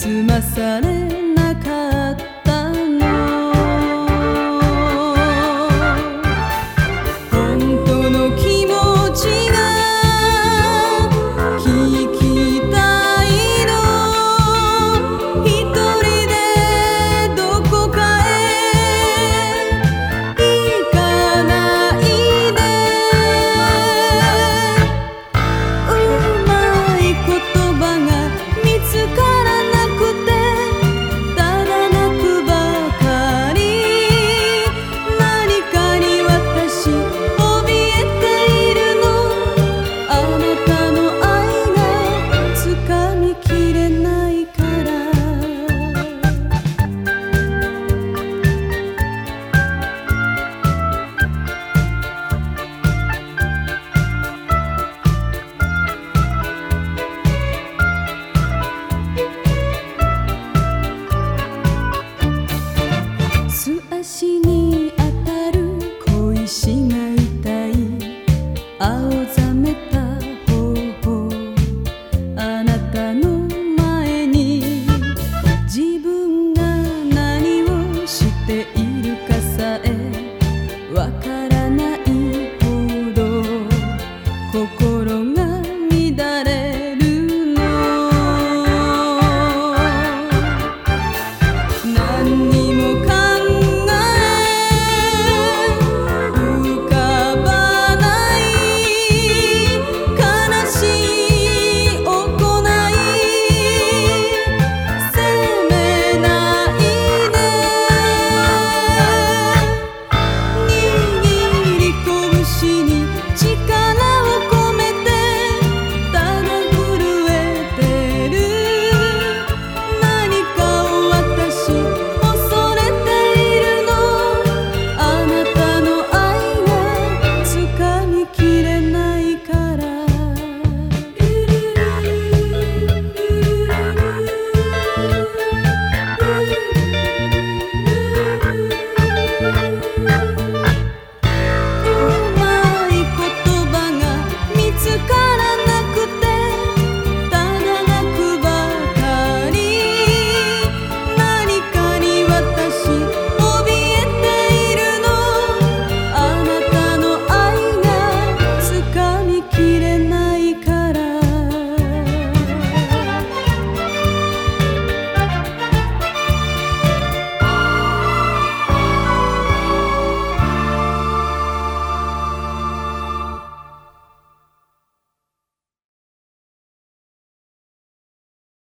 済まされ